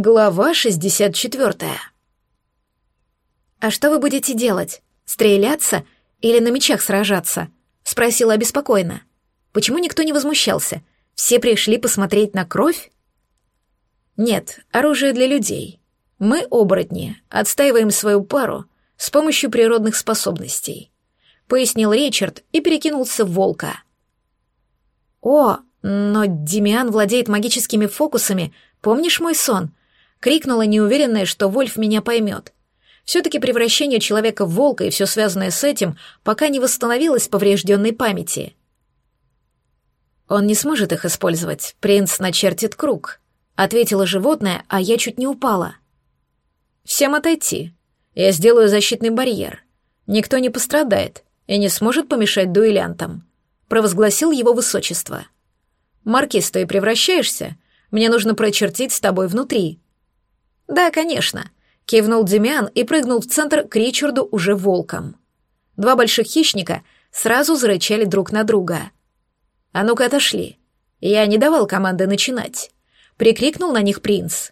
Глава 64. «А что вы будете делать? Стреляться или на мечах сражаться?» — спросила обеспокоенно. «Почему никто не возмущался? Все пришли посмотреть на кровь?» «Нет, оружие для людей. Мы, оборотни, отстаиваем свою пару с помощью природных способностей», — пояснил Ричард и перекинулся в волка. «О, но Демиан владеет магическими фокусами, помнишь мой сон?» Крикнула, неуверенная, что Вольф меня поймет. Все-таки превращение человека в волка и все связанное с этим пока не восстановилось поврежденной памяти. «Он не сможет их использовать, принц начертит круг», — ответила животное, а я чуть не упала. «Всем отойти. Я сделаю защитный барьер. Никто не пострадает и не сможет помешать дуэлянтам», — провозгласил его высочество. «Маркиз, ты превращаешься? Мне нужно прочертить с тобой внутри», «Да, конечно», — кивнул Демиан и прыгнул в центр к Ричарду уже волком. Два больших хищника сразу зарычали друг на друга. «А ну-ка отошли. Я не давал команды начинать», — прикрикнул на них принц.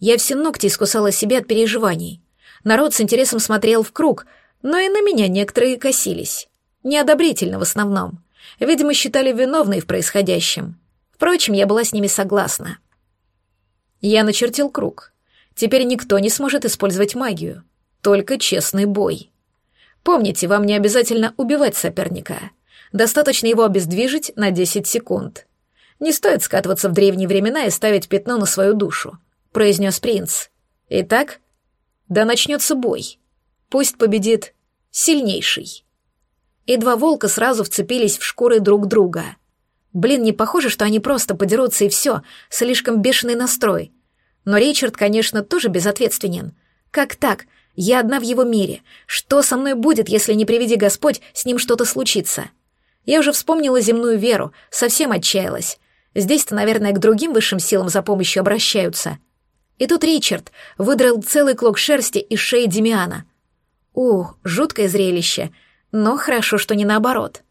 Я все ногти искусала себе от переживаний. Народ с интересом смотрел в круг, но и на меня некоторые косились. Неодобрительно в основном. Видимо, считали виновной в происходящем. Впрочем, я была с ними согласна. Я начертил круг. Теперь никто не сможет использовать магию. Только честный бой. Помните, вам не обязательно убивать соперника. Достаточно его обездвижить на 10 секунд. Не стоит скатываться в древние времена и ставить пятно на свою душу, произнес принц. Итак, да начнется бой. Пусть победит сильнейший. И два волка сразу вцепились в шкуры друг друга. Блин, не похоже, что они просто подерутся и все, слишком бешеный настрой — но Ричард, конечно, тоже безответственен. Как так? Я одна в его мире. Что со мной будет, если, не приведи Господь, с ним что-то случится? Я уже вспомнила земную веру, совсем отчаялась. Здесь-то, наверное, к другим высшим силам за помощью обращаются. И тут Ричард выдрал целый клок шерсти из шеи Демиана. Ух, жуткое зрелище, но хорошо, что не наоборот.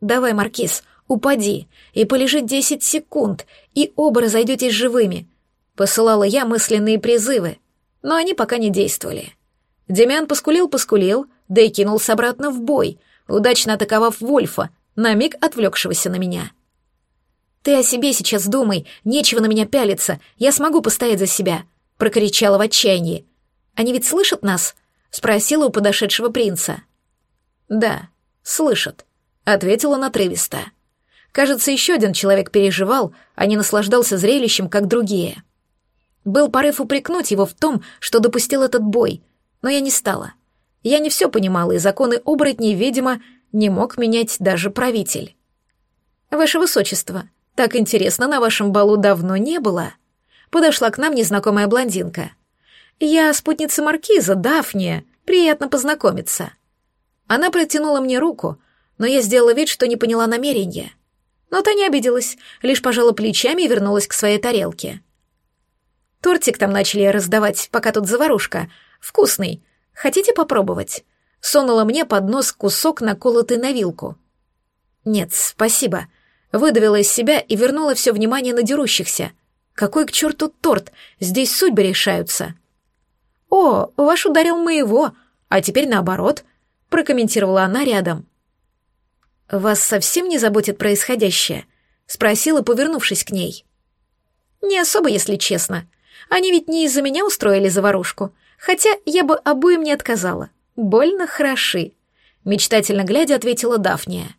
«Давай, Маркиз, упади и полежи десять секунд, и оба разойдетесь живыми», Посылала я мысленные призывы, но они пока не действовали. Демян поскулил-поскулил, да и кинулся обратно в бой, удачно атаковав Вольфа, на миг отвлекшегося на меня. «Ты о себе сейчас думай, нечего на меня пялиться, я смогу постоять за себя», — прокричала в отчаянии. «Они ведь слышат нас?» — спросила у подошедшего принца. «Да, слышат», — ответила натрывисто. Кажется, еще один человек переживал, а не наслаждался зрелищем, как другие. Был порыв упрекнуть его в том, что допустил этот бой, но я не стала. Я не все понимала, и законы оборотней, видимо, не мог менять даже правитель. «Ваше Высочество, так интересно на вашем балу давно не было», подошла к нам незнакомая блондинка. «Я спутница Маркиза, Дафния, приятно познакомиться». Она протянула мне руку, но я сделала вид, что не поняла намерения. Но та не обиделась, лишь пожала плечами и вернулась к своей тарелке. Тортик там начали раздавать, пока тут заварушка. Вкусный. Хотите попробовать?» Сунула мне под нос кусок, наколотый на вилку. «Нет, спасибо». Выдавила из себя и вернула все внимание на дерущихся. «Какой к черту торт? Здесь судьбы решаются». «О, ваш ударил моего, а теперь наоборот», — прокомментировала она рядом. «Вас совсем не заботит происходящее?» — спросила, повернувшись к ней. «Не особо, если честно», они ведь не из-за меня устроили заварушку, хотя я бы обоим не отказала. Больно хороши. Мечтательно глядя, ответила Дафния.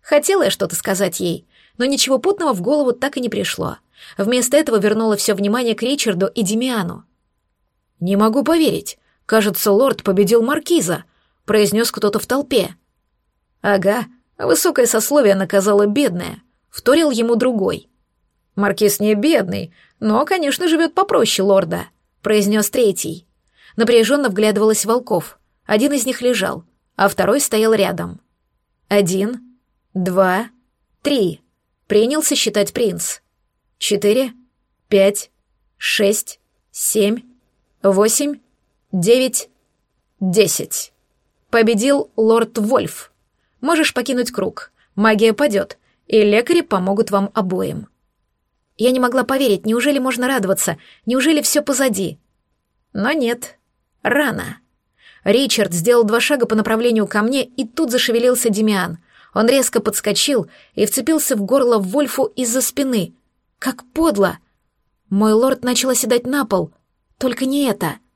Хотела я что-то сказать ей, но ничего путного в голову так и не пришло. Вместо этого вернула все внимание к Ричарду и Демиану. «Не могу поверить. Кажется, лорд победил маркиза», — произнес кто-то в толпе. «Ага, высокое сословие наказало бедное», — вторил ему другой. «Маркиз не бедный, но, конечно, живет попроще лорда», — произнес третий. Напряженно вглядывалась волков. Один из них лежал, а второй стоял рядом. «Один, два, три», — принялся считать принц. «Четыре, пять, шесть, семь, восемь, девять, десять». Победил лорд Вольф. Можешь покинуть круг. Магия падет, и лекари помогут вам обоим. Я не могла поверить, неужели можно радоваться, неужели все позади? Но нет, рано. Ричард сделал два шага по направлению ко мне, и тут зашевелился Демиан. Он резко подскочил и вцепился в горло Вольфу из-за спины. Как подло! Мой лорд начал оседать на пол. Только не это —